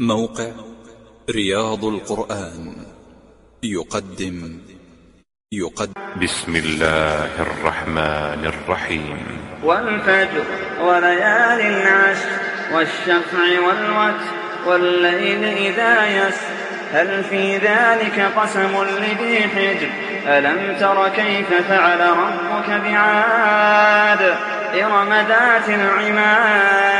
موقع رياض القرآن. يقدم. يقدم. بسم الله الرحمن الرحيم. والفجر وليال عشر والشفع والوتر والليل إذا يسر. هل في ذلك قسم لذي حجر؟ ألم تر كيف فعل ربك بعاد إرم ذات العماد؟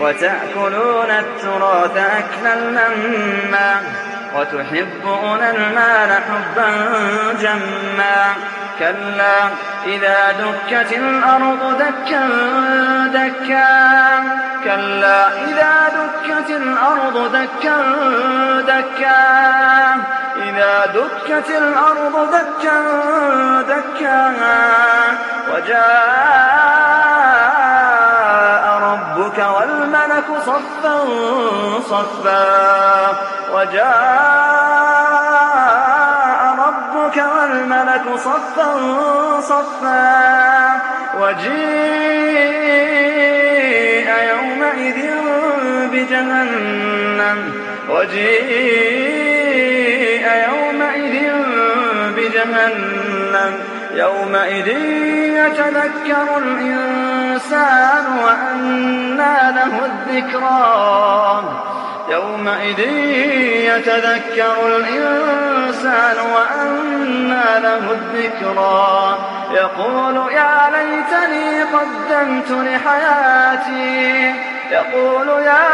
وتأكلون التراث أكلا لما وتحبون المال حبا جما كلا إذا دكت الأرض دكا دكا كلا إذا دكت الأرض دكا دكا إذا دكت الأرض دكا دكا وجاء والملك صفا صفا وجاء ربك والملك صفا صفا وجيء يومئذ بجهنم وجيء يومئذ بجهنم يومئذ يتذكر الإنسان وأنى له الذكرى. يومئذ يتذكر الإنسان وأنى له الذكرى. يقول يا ليتني قدمت لحياتي. يقول يا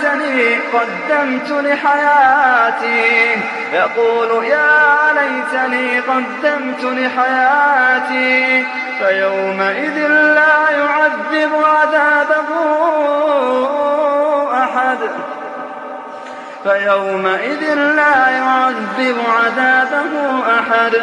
ليتني قدمت لحياتي. يقول يا ليتني قدمت لحياتي. فيومئذ لا يعذب عذابه أحد. فيومئذ لا يعذب عذابه أحد.